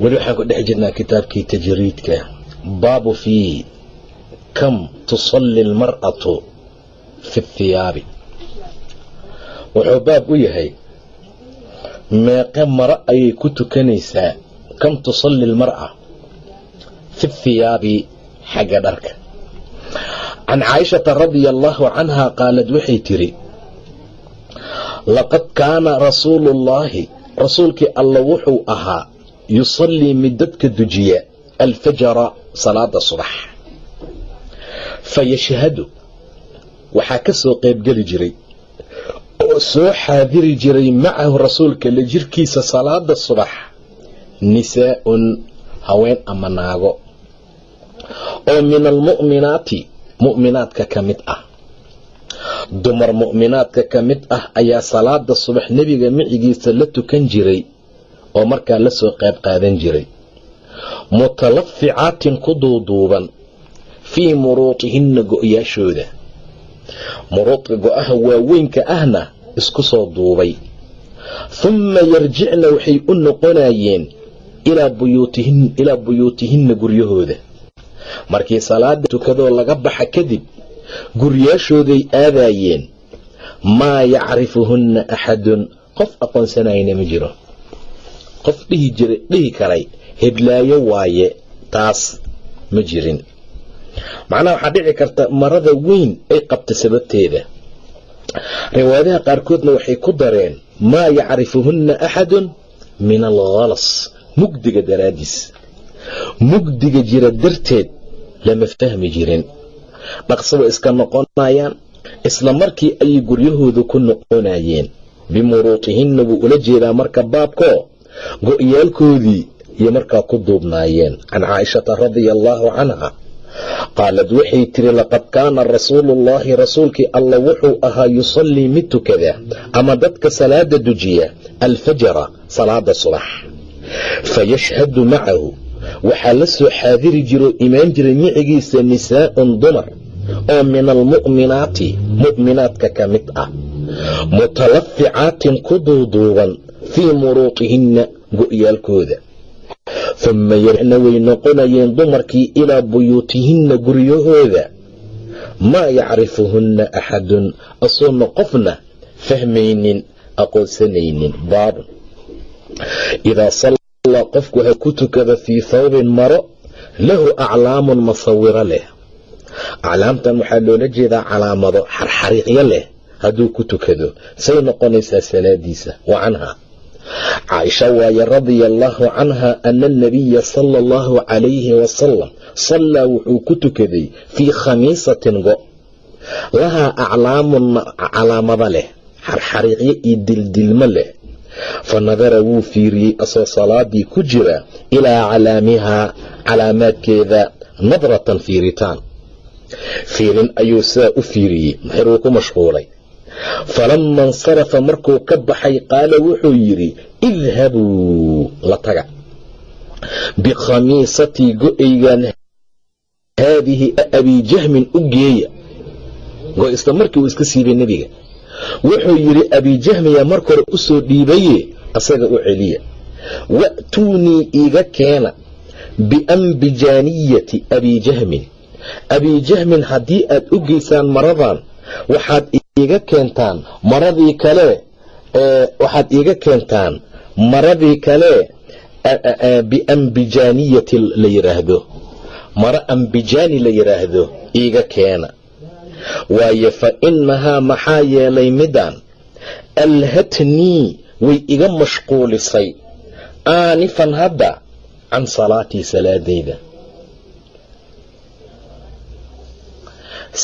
weli waxaan ku dhex jirnaa kitaabkii tajriidka baabu fii kam tusalli almar'atu fi thiyaabi. Wuxuu baab u yahay meeqe maro ayay ku tukanaysaa kam tusalli almar'a fi thiyaabi xagga dharka. Can caaishata radia allaahu canhaa qaalad waxay tiri laqad kaana rasuulu ullaahi rasuulkii alla wuxuu ahaa yusallii mid dadka dujiya alfajara salaada subax fa yashhadu waxaa ka soo qaybgeli jiray oo soo xaadiri jiray macahu rasuulka la jirkiisa salaada subax nisaa'un haween ama naago oo min almu'minaati mu'minaadka ka mid ah dumar mu'minaadka ka mid ah ayaa salaada subax nebiga micigiisa la tukan jiray oo markaa la soo qayb qaadan jiray. Mutalaficaatin ku duuduuban fii muruutihinna go'yaashooda. Muruudka go'aha waaweynka ahna isku soo duubay. Humma yarjicna waxay u noqonayeen ilaa buyuutihinna guryahooda. Markii salaada tukadoo laga baxa kadib guryaashooday aadaayeen maa yacrifuhunna axadun? Qof aqoonsanayna ma jiro qof dhihi karay heblaayo waaye taas ma jirin. Macnaha waxaa dhici karta marada weyn ay qabta sababteeda. Riwaayadaha qaarkoodna waxay ku dareen maa yacrifuhunna axadun min alkhalas mugdiga daraaddiis. Mugdiga jira darteed lama fahmi jirin. Dhaqsaba iska noqonayaan isla markii ayay guryahooda ku noqonayeen bimuruutihinna wuu ula jeedaa marka baabko go'yaalkoodii iyo markaa ku duubnaayeen. Can caaishata radia allaahu canha qaalad waxay tiri laqad kaana rasuuluullaahi rasuulkii alla wuxuu ahaa yusallii mid tukada ama dadka salaada dujiya alfajara salaada subax. Fa yashhadu macahu. Waxaa la soo xaadiri jiroo imaan jiray micigiisa nisaa'un dumar oo min almu'minaati mu'minaadka ka mid ah mutalaficaatin ku duuduuban fii muruutihinna go'yaalkooda. Humma yarjicna way noqonayeen dumarkii ilaa buyuutihinna guryahooda. Maa yacrifuhunna axadun asoona qofna fahmaynin aqoonsanaynin baabun idaa sallaa qofku ha ku tukada fii thawbin maro lahu aclaamun masawiro leh. Aclaamtan waxaa loola jeedaa calaamado xarxariiqyo leh hadduu ku tukado. Say noqonaysaa salaadiisa wa canha caaisha waaye radia allaahu canha ana anabiya sala allahu calayhi wasalam sallaa wuxuu ku tukaday fii khamiisatin go' lahaa aclaamun calaamado leh xarxariiqyo iyo dildilmo leh. Fa nadara wuu fiiriyey asoo salaadii ku jira ilaa calaamihaa calaamaadkeeda nadratan fiiritaan. Fiirin ayuu sidaa u fiiriyey maxiruu ku mashquulay falama insarafa markuu ka baxay qaala wuxuu yidhi idhabuu la taga. Bikhamiisatii go'aygan haadihi abii jahmin u geeya. Go isla markii uu iska siibay nebiga. Wuxuu yidhi abijahmiya mar hore u soo dhiibaye asaga u celiya. Wa'tuunii iiga keena biambijaaniyati abijahmin abijahmin haddii aad u geysaan maradan waxaad iiga keentaan maradii kale waxaad iiga keentaan maradii kale biambijaaniyati la yidhaahdo maro ambijaani la yidhaahdo iiga keena. Waayo fa innahaa maxaa yeelay midaan alhatnii way iga mashquulisay. Aanifan hadda can salaatii salaadayda.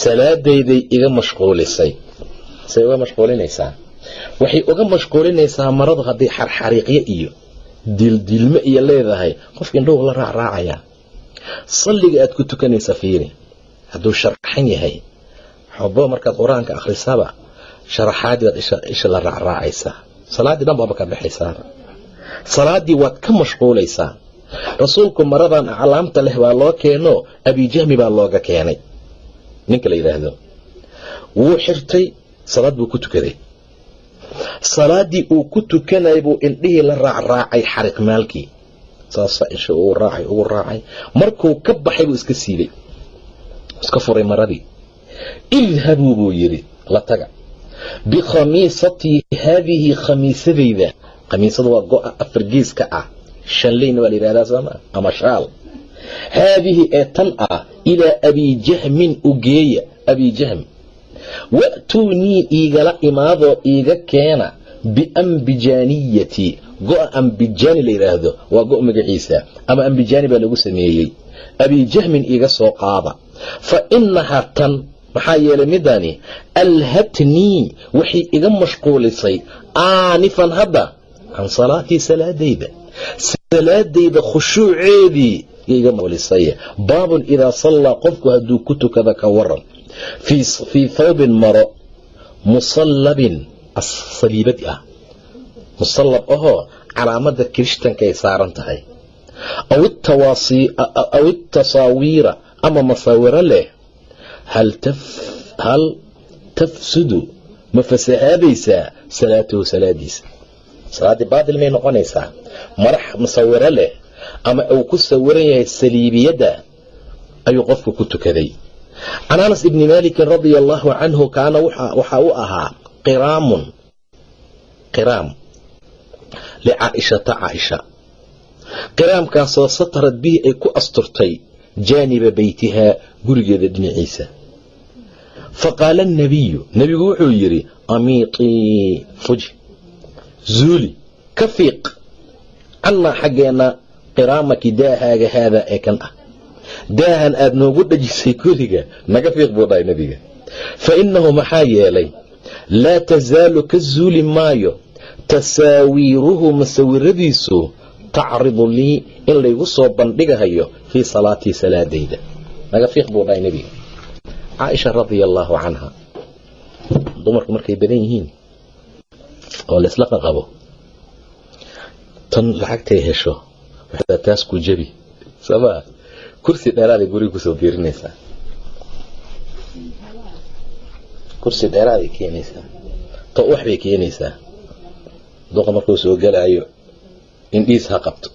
Salaadayday iga mashquulisay say uga mashquulinaysaa waxay uga mashquulinaysaa maradu hadday xarxariiqyo iyo dildiilmo iyo leedahay. Qofka indhahu la raacraacayaa salliga aad ku tukanaysa fiiri. Hadduu sharxan yahay. Xobo markaad qur'aanka akhrisaba sharaxaadii baad isha la raacraacaysaa salaaddii dhan baaba ka baxaysaaba salaaddii waad ka mashquulaysaa rasuulku maradan aclaamta leh baa loo keeno abijahmi baa looga keenay. Ninka la yidhaahdo wuu xirtay salaad buu ku tukaday salaaddii uu ku tukanay buu indhihii la raacraacay xariqmaalkii saasa isha ugu raacay ugu raacay. Markuu ka baxay buu iska siibay. Iska furay maradii. Idhabuu buu yidhi la taga. Bikhamiisatii haadihi khamiisadayda. Khamiisada waa go-a afargeeska ah. Shanleyna waa la yidhahdaa sooma ama shaal. Haadihi ee tan ah ilaa abijahmin ugeeya abijahm wa'tuunii iigala imaadoo iiga keena biambijaaniyati go-a ambijaani la yidhaahdo waa go' magaciisa ama ambijaani baa lagu sameeyey abijahmin iiga soo qaada fa inahaa tan maxaa yeelay midani alhatnii waxay iga mashquulisay aanifan hadda can salaatii salaadayda salaadayda khushuuceedii iga mashquulisay baabun idaa sallaa qofku hadduu ku tukada ka waran fii thawbin maro musallabin saliibad ah musallab ahoo calaamada kirishtanka ay saaran tahay aw itasaawiira ama masawiro leh hal tafsudu ma fasahaadaysaa salaatuhu salaadiisa salaaddii baatil may noqonaysaa marax musawiro leh ama uu ku sawiran yahay saliibiyadda ayuu qofku ku tukaday can anas ibni maalikin radia allaahu canhu kaana waxaa u ahaa qiraamun qiraam licaaishata caaisha qiraamkaasoo satarad bihi ay ku asturtay jaaniba beytihaa gurigeeda dhinaciisa fa qaala annabiyu nebigu wuxuu yidhi amiitii fuji zuuli ka fiiq cannaa xaggeenna qiraamaki daahaaga haadaa ee kan ah daahan aad noogu dhajisay guriga naga fiiq buu dhahay nebiga. Fa innahu maxaa yeelay laa tasaalu ka zuuli maayo tasaawiiruhu masawiradiisu tacridu lii in laygu soo bandhigahayo fii salaatii salaadayda naga fiiq buu dhahay nebiga. Caaisha radia allaahu canha dumarku markay badan yihiin oo laysla qaqabo tan lacagtay hesho waxaa taas ku jebi kursi dheeraaday guriga ku soo biirinaysaa. Kursi dheeraaday keenaysaa. To wax bay keenaysaa. Duqa markuu soo galaayo indhiis ha qabto.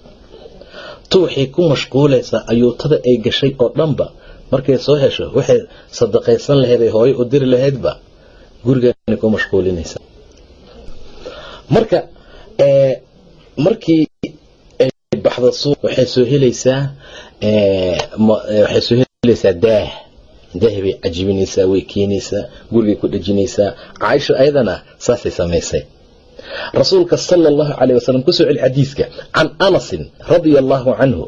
To waxay ku mashquulaysaa ayuutada ay gashay oo dhanba. Markay soo hesho waxay sadaqaysan lahayd ay hooyo u diri lahaydba gurigaanay ku mashquulinaysaa. Marka markii ay baxdo suuq waxay soo helaysaa waxay soo helaysaa daah. Daah bay cajibinaysaa way keenaysaa gurigay ku dhejinaysaa caaisha ayadana saasay samaysay. Rasuulka sala allahu caleyh wasalam ku soo celi xadiiska can anasin radia allaahu canhu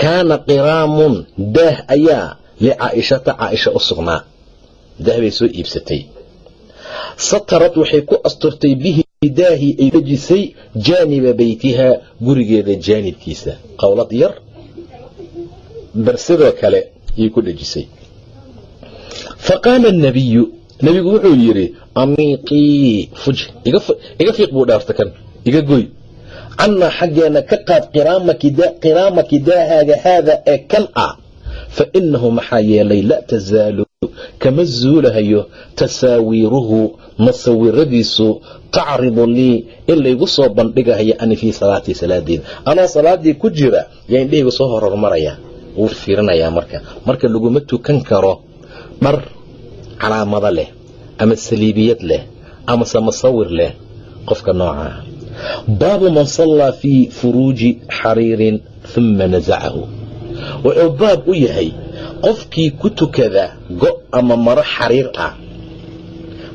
kaana qiraamun daah ayaa licaa'ishata caaisha u sugnaa. Daah bay soo iibsatay. Satarad waxay ku asturtay bihi daahii ay dhejisay jaaniba beytihaa gurigeeda jaanibkiisa. Qowlad yar barsidoo kale ayay ku dhejisay fa qaala anabiyu nebigu wuxuu yidhi amiiqii fuji iga fiiq buu dhaarta kan iga goy. Cannaa xaggeena ka qaad qiraamaki daahaaga haada ee kan ah fa innahu maxaa yeelay la tasaalu kama zuulahayo tasaawiiruhu masawiradiisu tacridu lii in laygu soo bandhigahayo ani fii salaatii salaadeeda anoo salaadii ku jira yaa indhahaygu soo horormaraya wuu fiirinayaa marka. Marka laguma tukan karo dhar calaamado leh ama saliibiyad leh amase masawir leh qofka noocaa baabu man sallaa fii furuuji xariirin uma nasacahu wuxuu baab u yahay qofkii ku tukada go' ama maro xariir ah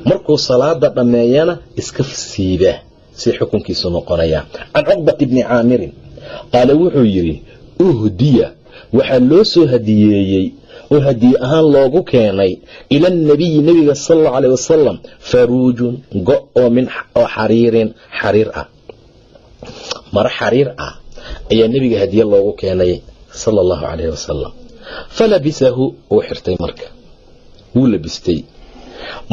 markuu salaada dhammeeyana iska siiba si xukunkiisu noqonaya. Can cuqbati bni caamirin qaala wuxuu yidhi uhdiya waxaa loo soo hadiyeeyey oo hadiye ahaan loogu keenay ila anabiyi nebiga sal allau aleh wasalam faruujun go' oo min oo xariirin xariir ah. Maro xariir ah ayaa nebiga hadiye loogu keenay sala allahu calayhi wasalam falabisahu wuu xirtay marka. Wuu labistay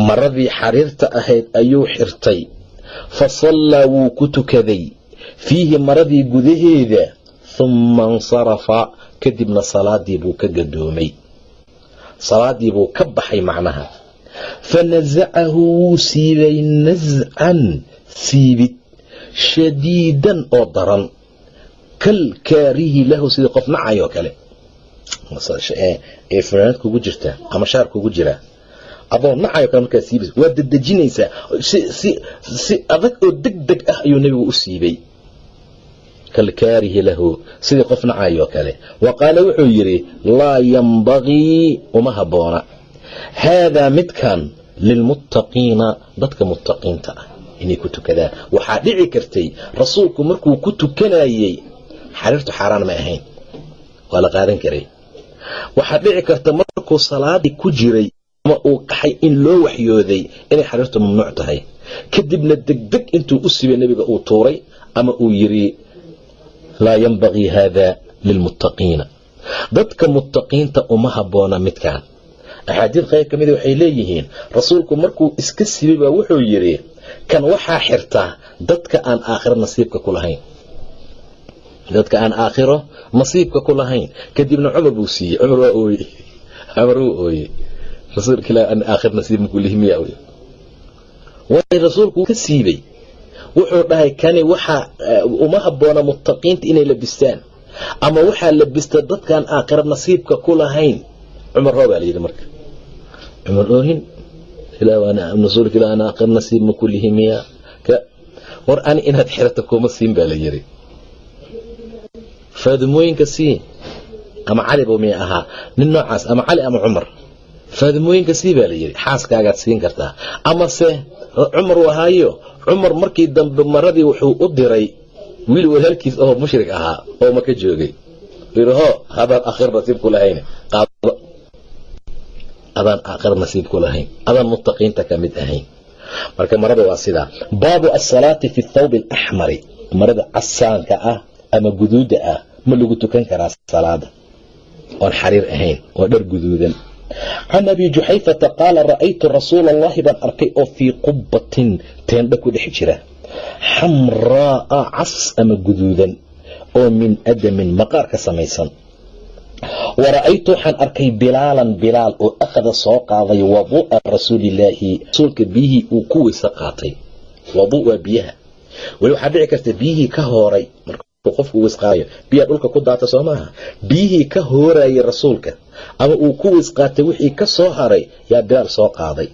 maradii xariirta ahayd ayuu xirtay. Fa sallaa wuu ku tukaday. Fiihi maradii gudaheeda humma insarafa kadibna salaadii buu ka gadoomay. Salaadii buu ka baxay macnaha. Fa nasacahu wuu siibay nascan siibid shadiidan oo daran. Kal kaarihi lahu sidii qof nacay oo kale. Ee funaanad kugu jirta ama shaar kugu jira adoo nacayo kale markaa siibas waa dedejinaysaa. Si adag oo deg deg ah ayuu nebigu u siibay kalkaarihi lahu. Sidii qof nacayoo kale. Wa qaala wuxuu yidhi laa yambagii uma habboona haadaa midkan lilmuttaqiina dadka muttaqiinta ah inay ku tukadaan. Waxaa dhici kartay rasuulku markuu ku tukanayey xariirtu xaaraan ma ahayn. Waa la qaadan karay. Waxaa dhici karta markuu salaadii ku jiray ama uu qaxay in loo waxyooday inay xariirtu mamnuuc tahay. Kadibna degdeg intuu u sibay nebiga uu tuuray ama uu yidhi laa yambagii haada lilmuttaqiina. Dadka muttaqiinta uma habboona midkan axaadiid qayb ka mida waxay leeyihiin rasuulku markuu iska sibay baa wuxuu yidhi kan waxaa xirtaa dadka aan aakhiro nasiibka ku lahayn. Dadka aan aakhiro nasiibka ku lahayn. Kadibna cumar buu siiyey. Cumar waa ooye cumar wuu ooyey rasuulka ilaa aan aakhir nasiib makulihimiya way rasuulku ka siibay. Wuxuu dhahay kani waxaa uma habboona muttaqiinta inay labistaan. Ama waxaa labista dadkaan aakhiro nasiibka ku lahayn. Cumar roo baa la yidhi marka. Cumar oohin rasuulka ilaa aan aakhir nasiib makulihimiya war ani inaad xirata kuma siin baa la yidhi. Faadimooyinka sii ama cali buu miyay ahaa. Nin noocaas ama cali ama cumar faadimooyinka sii baa la yidhi xaaskaagaad siin kartaa. Amase cumar u ahaayo cumar markii dambe maradii wuxuu u diray wiil walaalkiis oo mushrik ahaa oo maka joogay. Ho hadaan aakhir nasiib ku lahayn adaan aakhir nasiib ku lahayn adaan muttaqiinta ka mid ahayn. Marka marada waa sidaa. Baabu asalaati fi thawbi alaxmari marada casaanka ah ama guduuda ah ma lagu tukan karaa salaada. Oon xariir ahayn oo dhar guduudan can abi juxayfata qaala ra'aytu rasuula allahi baan arkay oo fii qubbatin teendha ku dhex jira. Xamraa'a cas ama guduudan oo min adamin maqaar ka samaysan. Wa ra'aytu waxaan arkay bilaalan bilaal oo akhada soo qaaday waduu'a rasuulillaahi. Rasuulka biyihii uu ku weyse qaatay. Waduu waa biyaha. Weli waxaa dhici karta biyihii ka hooray. Qofku wisqaayo biyaa dhulka ku daata soo maaha. Biyihii ka hoorayay rasuulka ama uu ku wisqaatay wixii ka soo haray yaa bilaal soo qaaday.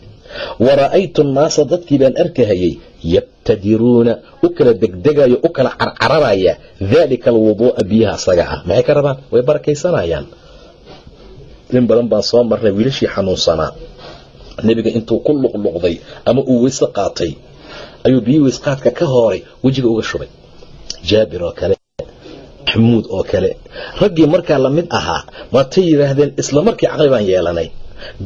Wa ra'aytu nnaasa dadkii baan arkahayay yabtadiruuna u kala degdegayo u kala carcararaya daalika alwuduu'a biyaha asaga ah. Maxay ka rabaan? Way barakaysanayaan in badan baan soo marnay wiilashii xanuunsanaa. Nebiga intuu ku luqluqday ama uu weyse qaatay ayuu biyihii wisqaadka ka hooray wejiga uga shubay. Jaabir oo kale maxamuud oo kale. Raggii markaa la mid ahaa waatay yidhaahdeen isla markii caqli baan yeelanay.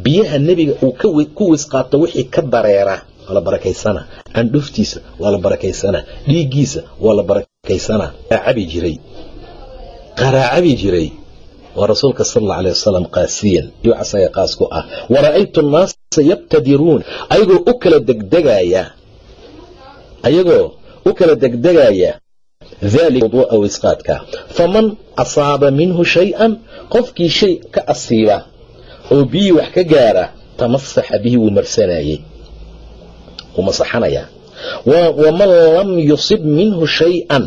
Biyaha nebiga uu ku wisqaato wixii ka dareera waa la barakaysanaa candhuftiisa waa la barakaysanaa dhiiggiisa waa la barakaysanaa cabi jiray. Qaraacabi jiray. Waa rasuulka sal alla alay wasalam qaasiyan. Iyo asaga qaas ku ah. Wa ra'aytu nnaasa yabtadiruun. Ayagoo u kala degdegaya. Ayagoo u kala degdegaya wisqaadka faman asaaba minhu shay-an qofkii shay ka asiiba oo biyii wax ka gaara tamasaxa bihi wuu marsanayey wuu masaxanayaa waman lam yusib minhu shay-an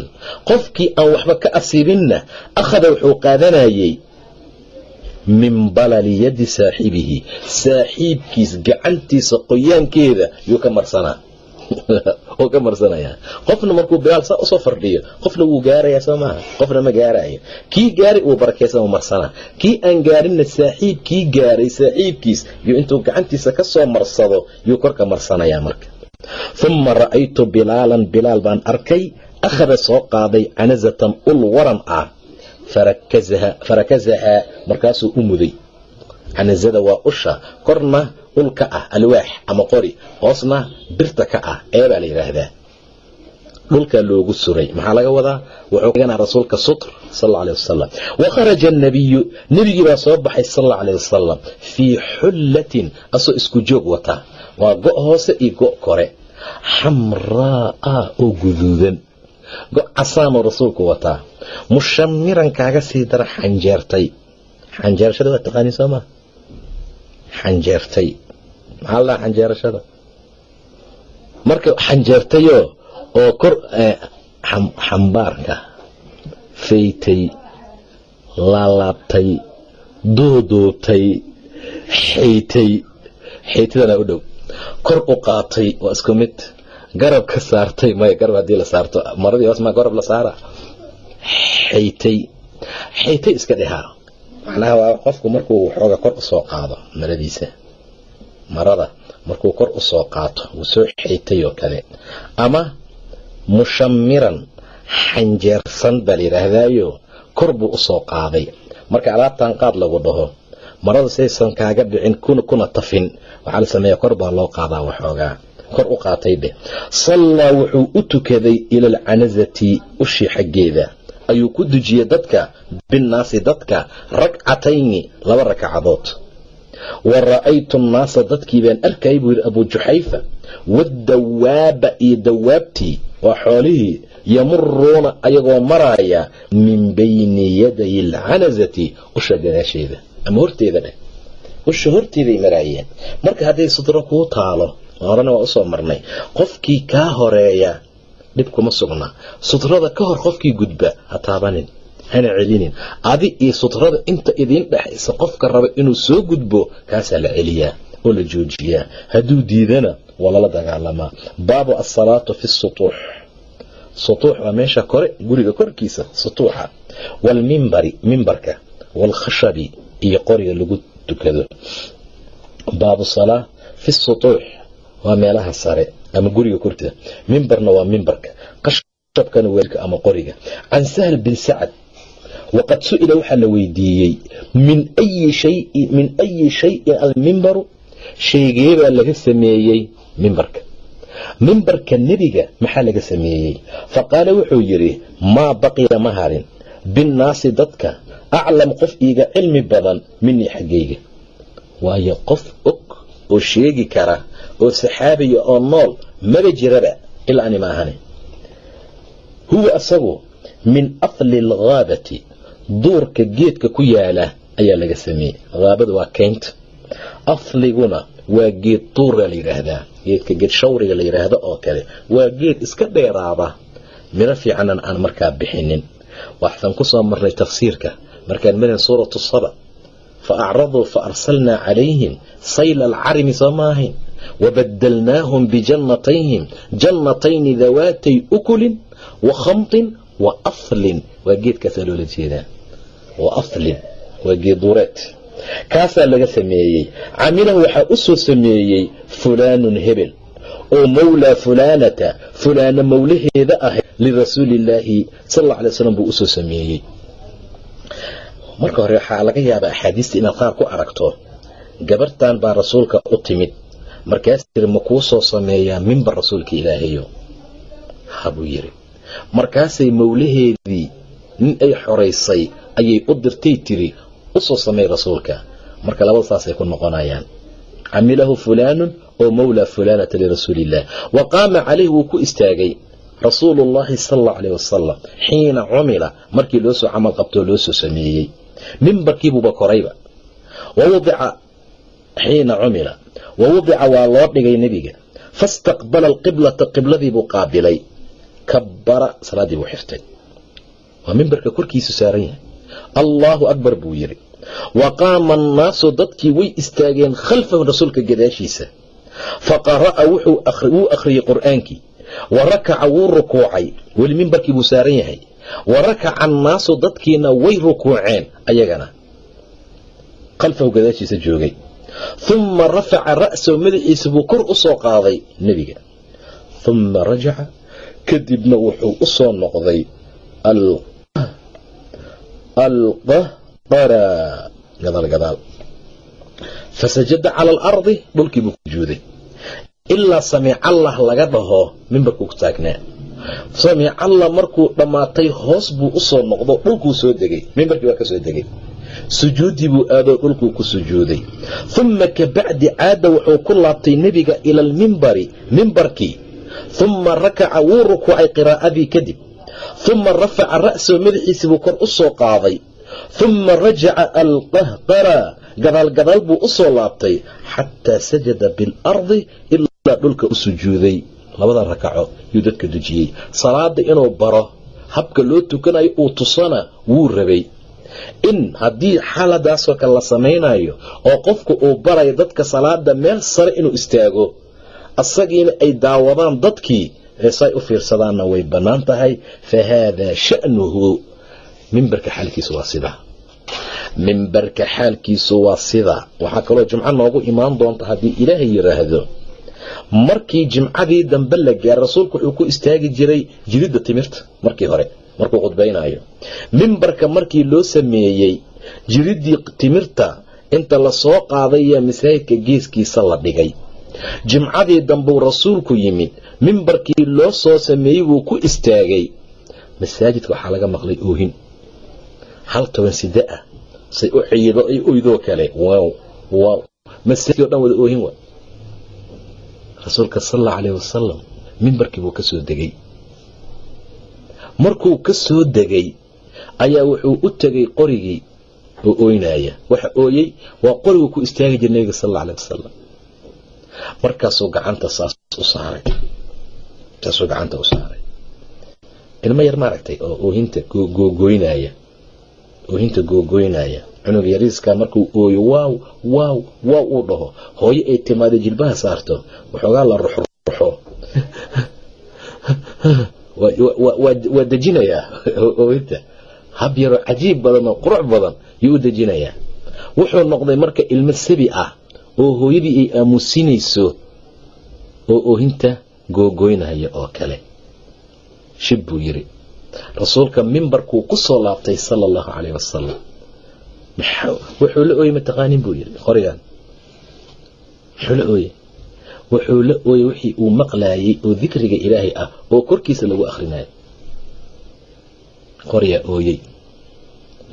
qofkii aan waxba ka asiibinna akhada wuxuu qaadanayey min balali yadi saaxibihi saaxiibkiis gacantiisa qoyaankeeda yuu ka marsanaa wuu ka marsanayaa qofna markuu bilaal saa u soo fardhiyo qofna wuu gaarayaa soo qofna ma gaarayo kii gaaray uu barakeysan u marsanaa kii aan gaarinna saaxiibkii gaaray saaxiibkiis iyo intuu gacantiisa ka marsado yuu korka marsanayaa marka. Uma ra'aytu bilaalan bilaal baan arkay akhada soo qaaday canazatan ul waran ah. Farakazahaa markaasuu u muday. Canazada waa usha korna ulka ah alwaax ama qori hoosna birta ka ah ee baa la yidhaahdaa. Dhulkaa loogu suray maxaa laga wadaa? Wuxuu rasuulka sutr sal aleh wasalam wa kharaja annabiyu nebigii baa soo baxay sal allau aleh wasalam fii xullatin asoo isku joog wata. Waa go' hoose iyo go' kore. Xamraa'a oo guduudan. Go' casaanoo rasuulku wataa. Mushamiran kaaga sii dara xanjeertay. Xanjeerashada waa taqaanii soo xanjeertay maxaa la xanjeerashada? Marka xanjeertayoo oo kor xambaarka faytay laalaabtay doodoobtay xaytay xaytadana u dhow. Kor u qaatay waa isku mid. Garab ka saartay maya garab haddii la saarto maradii hoos maa garab la saara. Xaytay xaytay iska dhehaa macnaha waa qofku markuu waxooga kor u soo qaado maradiisa marada markuu kor u soo qaato wuu soo xaytay oo kale. Ama mushamiran xanjeersan baa la yidhaahdaayo kor buu u soo qaaday. Marka alaabtan qaad lagu dhaho marada saysan kaaga dhicin kuna tafin waxaa la sameeya kor baa loo qaadaa waxoogaa kor u qaatay dheh. Sallaa wuxuu u tukaday ila alcanazati ushii xaggeeda. Ayuu ku dujiyey dadka binnaasi dadka ragcatayni laba rakacadood wa ra'aytu nnaasa dadkii baan arkayay buu yidhi abuu juxayfa wadawaaba iyo dawaabtii waa xoolihii yamuruuna ayagoo maraaya min bayni yaday alcanazati usha gadaasheeda. Ama horteeda dheh usha horteeday maraayeen. Marka hadday sudro kuu taalo horena waa u soo marnay qofkii kaa horreeya dhib kuma sugna. Sutrada ka hor qofkii gudba ha taabanin hana celinin. Adi iyo sutrada inta idiin dhexaysa qofka raba inuu soo gudbo kaasaa la celiyaa oo la joojiyaa. Hadduu diidana waa lala dagaalamaa baabu asalaatu fi sutuux. Sutuux waa meesha kore guriga korkiisa sutuuxa. Waalmimbari mimbarka. Waalkhashabi iyo qoriga lagu tukado. Baabu salaa fi sutuux. Waa meelaha sare ama guriga korkiisa mimbarna waa mimbarka. Qashabkana waa ama qoriga. Can sahl bin sacad waqad su'ila waxaa la weydiiyey min ayi shayin almimbaru shaygeebaa laga sameeyey mimbarka mimbarka nebiga maxaa laga sameeyey faqaala wuxuu yidhi maa baqiya ma harin binnaasi dadka aclam qof iiga cilmi badan minii xaggayga waayo qof og oo sheegi kara oo saxaabiya oo nool maba jiraba ilaa ani ma ahane huwa asagu min afli alghaabati duurka geedka ku yaalla ayaa laga sameeyey. Haabada waa keynta afliguna waa geed duura la yidhaahdaa geedka geed shawriga la yidhaahdo oo kale. Waa geed iska dheeraada. Miro fiicanan aan markaa bixinin. Waxaan ku soo marnay tafsiirka. Markaan marin suuratu saba. Fa acraduu fa arsalnaa calayhim sayla alcarimi soo ma ahayn wabadalnaahum bijannatayhim jannatayni dawaatay ukulin wa khamtin wa aflin. Waa geedkaasaa loola jeedaa wa aflin waa geed duureed kaasaa laga sameeyey. Camilahu waxaa u soo sameeyey fulaanun hebel oo mawlaa fulaanata fulaana mawlaheeda ah lirasuulillaahi sal alla alay slam buu u soo sameeyey. Marka hore waxaa laga yaabaa axaadiista inaad qaar ku aragto. Gabartan baa rasuulka u timid. Markaas tiri ma kuu soo sameeyaa mimbar rasuulka ilaahayo? Ha buu yidhi markaasay mawlaheedii nin ay xoraysay ayay u dirtay tiri u soo sameey rasuulka. Marka labada saasay ku noqonayaan. Camilahu fulaanun oo mawlaa fulaanata lirasuuliillah wa qaama calayh wuu ku istaagay rasuulu llaahi sal allau alayh wasalam xiina cumila markii loo soo camal qabtoo loo soo sameeyey. Mimbarkiibuuba korayba wawadica xiina cumila. Wa wadica waa loo dhigay nebiga. Fastaqbala alqiblata qibladiibuu qaabilay. Kabbara salaaddii buu xirtay waa mimbarka korkiisu saaran yahay. Allaahu akbar buu yidhi. Wa qaama annaasu dadkii way istaageen khalfahu rasuulka gadaashiisa. Fa qara'a wuu akhriyey qur'aankii. Wa rakaca wuu rukuucay. Weli mimbarkii buu saaran yahay. Wa rakaca annaasu dadkiina way rukuuceen ayagana. Khalfahu gadaashiisa joogay. Humma rafaca ra'sahu madaxiisa buu kor u soo qaaday nebiga. Humma rajaca kadibna wuxuu u soo noqday alqahqara gadaal gadaal. fasajada cala alardi dhulkii buu ku sujuuday ilaa samicallah laga dhaho mimbarkuu ku taagnaa samicallah markuu dhammaatay hoos buu u soo noqdo dhulkuu soo degay mimbarkii waa ka soo degay sujuuddii buu aadoo dhulkuu ku sujuuday humma kabacdi caada wuxuu ku laabtay nebiga ila almimbari mimbarkii humma rakaca wuu rukuucay qiraa'adii kadib humma rafaca ra'sahu madaxiisii buu kor u soo qaaday humma rajaca alqahqara gadaal gadaal buu u soo laabtay xataa sajada biاlardi ilaa dhulka u sujuuday labada rakaco yuu dadka dujiyey salaada inuu baro habka loo tukanayo uu tusana wuu rabay in haddii xaaladaasoo kale la samaynayo oo qofku uu barayo dadka salaada meel sare inuu istaago asagiina ay daawadaan dadkii eesay u fiirsadaanna way bannaan tahay fa haadaa sha'nuhu. Mimbarka xaalkiisu waa sidaa mimbarka xaalkiisu waa sidaa waxaa kaloo jimco noogu imaan doonta haddii ilaahay yidhaahdo markii jimcadii dambe la gaara rasuulku wuxuu ku istaagi jiray jiridda timirta markii hore markuu khudbaynayo mimbarka markii loo sameeyey jiriddii timirta inta la soo qaadaya masaajidka geeskiisa la dhigay jimcadii dambuu rasuulku yimid mimbarkii loo soo sameeyey buu ku istaagay. Masaajidka waxaa laga maqlay oohin. Hal toban sida ah say u ciido ay oydoo kale. Wow wow masaajidkii dhan wada oohin wa. Rasuulka sal allau alayh wasalam mimbarkii buu ka degay. Markuu ka soo degay ayaa wuxuu u tegay qorigii oo ooynaya waxa ooyey waa qorigu ku istaagi jira nebiga sal alla aleh wasalam markaasuu gacanta saas u saaray. Saasuu gacanta u saaray. Ilmo yar maaragtay oo oohinta googoynaya oohinta googoynaya cunug yariiska markuu ooyo waaw waaw waaw uu dhaho. Hooyo ay timaada jilbaha saarto. Waxoogaa la ruxruxo waa dejinayaa oohinta. Hab yaroo cajiib badan oo qurux badan yuu u dejinayaa wuxuu noqday marka ilmo sabi ah oo hooyadii ay aamusinayso oo oohinta googoynaya oo kale. Shib buu yidhi rasuulka mimbarkuu ku soo laabtay sala allahu calayh wasalam wuxuu la ooyey mataqaanin buu yidhi qorigan wuxuu la ooyey wuxuu la ooyey wixii uu maqlaayey oo dikriga ilaahay ah oo korkiisa lagu akhrinayo qoryaa ooyey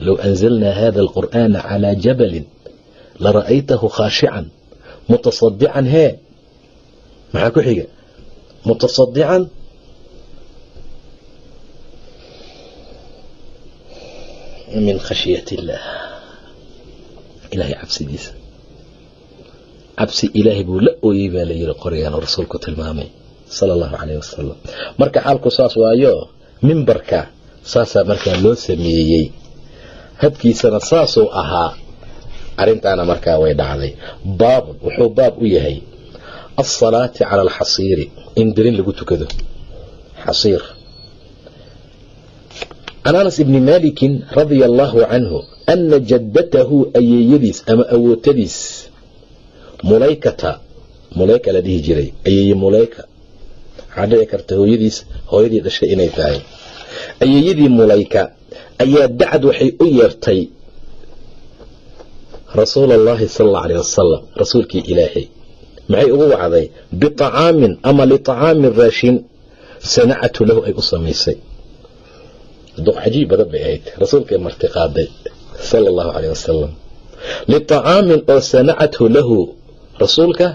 low anzalnaa hada alqur'aana calaa jabalin lara'aytahu khaashican mutasadican hee maxaa ku xiga mutasadican min khashyat illaah ilaahay cabsidiisa cabsi ilaahay buu la ooyey baa la yidhi qorigan oo rasuulku tilmaamay sala allahu calayh wasalam marka xaalku saas waayo mimbarka saasaa markaa loo sameeyey habkiisana saasuu ahaa arrintaana markaa way dhacday. Baabun wuxuu baab u yahay alsalaati cala alxasiiri in dirin lagu tukado. Xasiir. Can anas ibni maalikin radia allaahu canhu ana jaddatahu ayeeyadiis ama awootadiis mulaykata mulayka la dhihi jiray ayeeye mulayka waxaa dhici karta hooyadiis hooyadii dhashay inay tahay. Ayeeyadii mulayka ayaa dacad waxay u yeertay rasuula allaahi sal alla aleh wasalam rasuulkii ilaahay maxay ugu wacday? Biacaamin ama liacaamin raashin sanacatu lahu ay u samaysay. Duqcajiib badan bay ahayd. Rasuulkay martiqaaday sala allahu caleh wasalam liacaamin oo sanacathu lahu rasuulka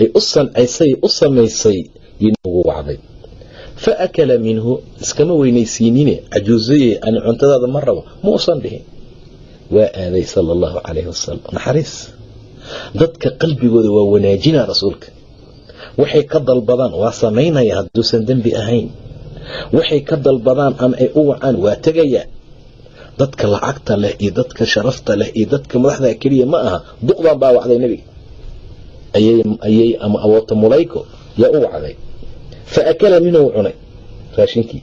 ay u sancaysay u samaysay ugu wacday. Fa akala minhu iskama weynaysiinine cajuusaye ani cuntadaada ma rabo muusan dhihin waa aaday sala allahu calayhi wasalam naxariis. Dadka qalbigooda waa wanaajinaa rasuulka. Waxay ka dalbadaan waa samaynaya hadduusan dembi ahayn. Waxay ka dalbadaan ama ay u wacaan waa tegayaa dadka lacagta leh iyo dadka sharafta leh iyo dadka madaxda keliya ma aha duqdan baa wacday nebiga ayay ama awoota mulayko yaa u wacday. Fa akala minhu cunay raashinkii.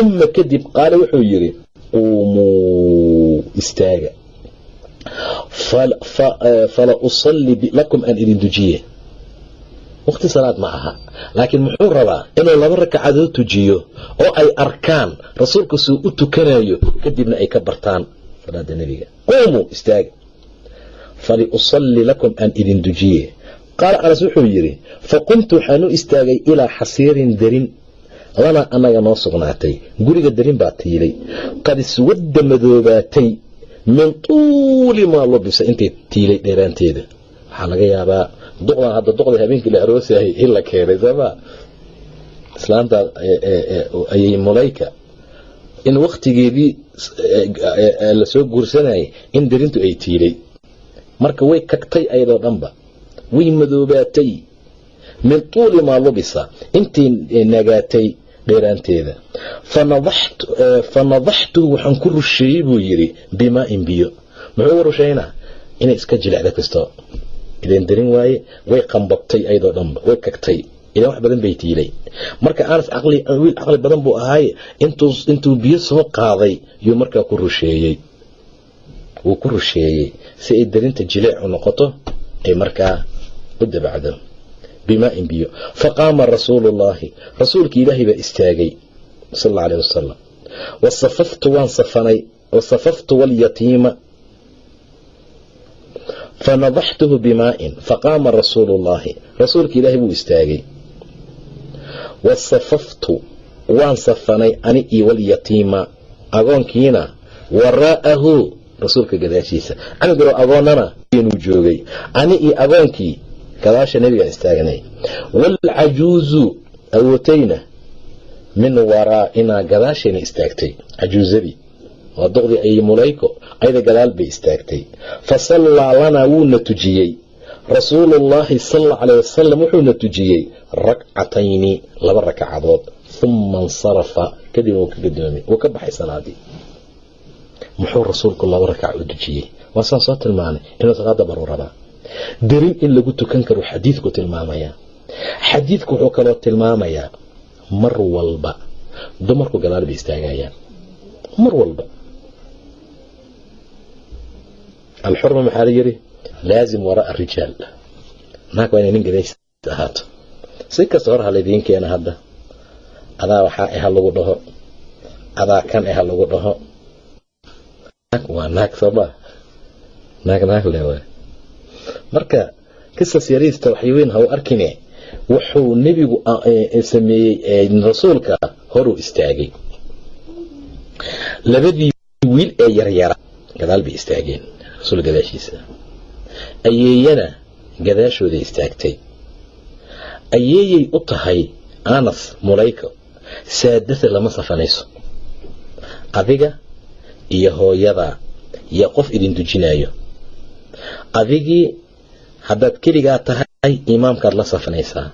Uma kadib qaala wuxuu yidhi quumuu istaaga. Fala usalli lakum aan idin dujiye waqti salaad ma aha. Laakiin muxuu rabaa inuu laba ragcadood tujiyo oo ay arkaan rasuulka suu u tukanayo kadibna ay ka bartaan salaada nebiga. Quumuu istaaga faliusalli lakum aan idin dujiye qaala anas wuxuu yidhi faqumtu waxaan u istaagay ilaa xasiirin derin lana annaga noo sugnaatay. Guriga derin baa tiilay. Qad iswadda madoobaatay min tuuli maa lubisa intay tiilay dheeraanteeda. Waxaa laga yaabaa duqdan hadda duqda habeenkii la aroosayay in la keenay sooma islaanta ayay mulayka in waktigeedii la soo guursanayay in derintu ay tiilay. Marka way kagtay ayadoo dhanba. Way madoobaatay. Min tuuli maa lubisa intay nagaatay dheeraanteeda. Fa nadaxtuhu waxaan ku rusheeyey buu yidhi bimaa-in biyo. Muxuu u rushaynaa inay iska jilecda kasto. Ilan darin waaye way qambabtay ayadoo dhanba way kagtay. Ilan wax badan bay tiilay. Marka anas wiil caqli badan buu ahaaye intuu biyo soo qaaday yuu markaa ku rusheeyey. Wuu ku rusheeyey. Si ay darinta jileec u noqoto ay markaa u dabacdo bimaa-in biyo. Faqaama rasuulu ullaahi rasuulkii ilaahay baa istaagay sal alla aleh wasalam wasafaftu waan safanay. Wasafaftu walyatiima fanadaxtuhu bimaa-in. Faqaama rasuulu ullaahi rasuulka ilaahay buu istaagay. Wasafaftu waan safanay ani iyo walyatiima agoonkiina waraa'ahu rasuulka gadaashiisa. Canugaro agoonnana nuu joogay. Ani iyo agoonkii gadaasha nebigaa istaagnay. Waalcajuuzu awootayna min waraa'inaa gadaashayna istaagtay. Cajuuzadii waa duqdii ay mulayko ayada gadaal bay istaagtay. Fa sallaa lanaa wuuna tujiyey. Rasuuluullaahi sal alla caleh wasalam wuxuuna tujiyey rakcatayni laba rakacadood uma insarafa kadib wuu ka gadoomay wuu ka baxay salaadii. Muxuu rasuulku laba rakac u tujiyey. Waa saan soo tilmaanay inuu salaada baruu rabaa derin in lagu tukan karo xadiidku tilmaamayaa xadiidku wuxuu kaloo tilmaamayaa mar walba. Dumarku gadaal bay istaagayaan. Mar walba. Alxurma maxaa la yidhi? Laazim waraa rijaal naag waa inay nin gadays ahaato. Si kasta hor ha laydiin keena hadda. Adaa waxaa eh ha lagu dhaho. Adaa kan eh ha lagu dhaho. Waa naag sooma naag naag le waay marka kisas yariista waxay weyn ha u arkine. Wuxuu nebigu sameeyey rasuulka horuu istaagay. Labadii wiil ee yaryara gadaal bay istaageen rasuul gadaashiisa. Ayeeyana gadaashooday istaagtay. Ayeeyay u tahay anas mulayko saadasa lama safanayso. Adiga iyo hooyada iyo qof idin dujinayo adigii haddaad keligaa tahay imaamkaad la safanaysaa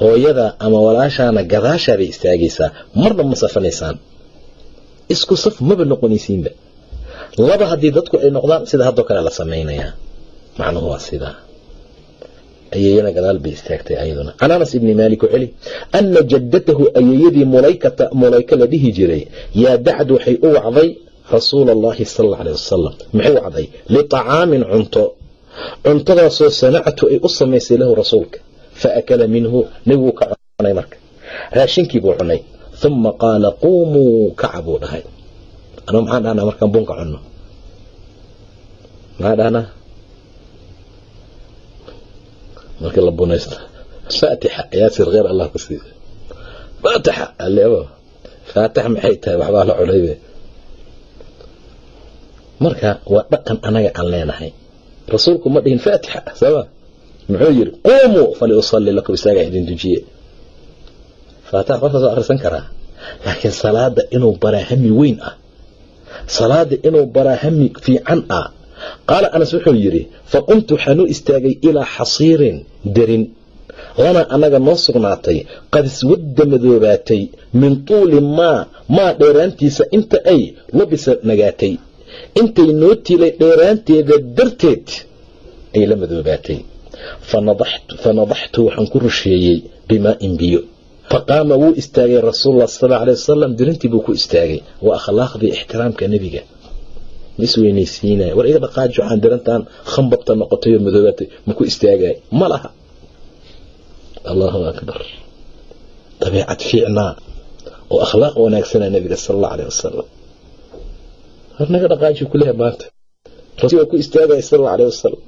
hooyada ama walaashaana gadaashaaday istaagaysaa marna ma safanaysaan isku saf maba noqonaysiinba. Laba haddii dadku ay noqdaan sida haddoo kale la samaynayaa. Macnuhu waa sidaa ayeeyana gadaal bay istaagtay ayaduna. Can anas ibni maalik celi anna jaddatahu ayeeyadii mulaykata mulayka la dhihi jiray yaa dacd waxay u wacday rasuula allahi sal alla aleh wasalam maxay wacday? Liطacaamin cunto. Cuntadaasoo sanactu ay u samaysay lahu rasuulka. Fa akala minhu nebiguu ka cunay marka. Raashinkii buu cunay. Uma qaala quumuu kaca buu dhahay. Anu maxaan dhahnaa markaan bunka cunno? Maxaan dhahnaa? Markii la bunaysto faatixa yaasir kheer allah ku siiya faatixa aleebo faatix maxay tahay? Waxbaa la cunaybe marka waa dhaqan anaga aan leenahay. Rasuulku ma dhihin faatixa sooma muxuu yidhi quumuu fali usalli lakum isaagaa idin dujiye faatix qofka soo akhrisan karaa? Laakiin salaada inuu baraa hami weyn ah. Salaada inuu baraa hami fiican ah. Qaala anas wuxuu yidhi faqumtu waxaan u istaagay ilaa xasiirin derin. Lana annaga noo sugnaatay qad iswadda madoobaatay min tuuli maa maa dheeraantiisa inta ay lubisa nagaatay intay noo tilay dheeraanteeda darteed ay la madoobaatay. Fanadaxtu waxaan ku rusheeyey bimaa'in biyo. Faqaama wuu istaagay rasuulula sal alay wasalam dirintii buu ku istaagay. Waa akhlaaqdii ixtiraamka nebiga. Ma isweynaysiinaya war iga dhaqaaji waxaan dirantaan khambabta noqotay oo madoobatay maku istaagay. Ma laha. Allahu akbar. Dabeecad fiicnaa. Oo akhlaaq wanaagsana nabiga sal aleh wasalam war naga dhaqaaji kuleeha maanta? Waa ku istaagaya sal alla aleh wasalam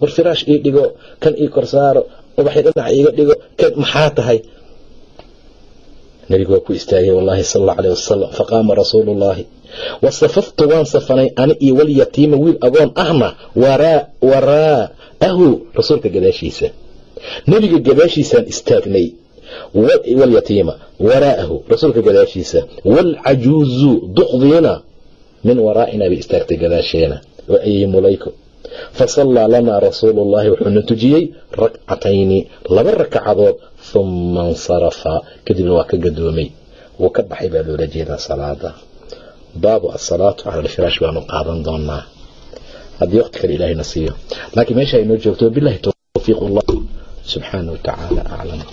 war firaash ii dhigo kan ii korsaaro ubaxay dhinac iiga dhigo kan maxaa tahay? Nabigu waa ku istaagay wallahi sal alla aleh wasalam faqaama rasuulu llahi wasafaftu waan safanay ani iyo walyatiima wiil agoon ahna waraa'ahu rasuulka gadaashiisa. Nebiga gadaashiisaan istaagnay walyatiima waraa'ahu rasuulka gadaashiisa. Waalcajuuzu duqdiina min waraa'ina bay istaagtay gadaasheena waa ayay mulayko. Fasallaa lanaa rasuulu llahi wuxuuna tujiyey rakcatayni laba rakacadood huma insarafa. Kadibna waa ka gadoomay. Wuu ka baxay baa loola jeedaa salaada. Baabu asalaatu cala alfiraash baanu qaadan doonaa. Haddii waqti kale ilaahayna siiyo. Laakiin meesha aynoo joogto bilahi towfiiq subxaana wa tacaala aclam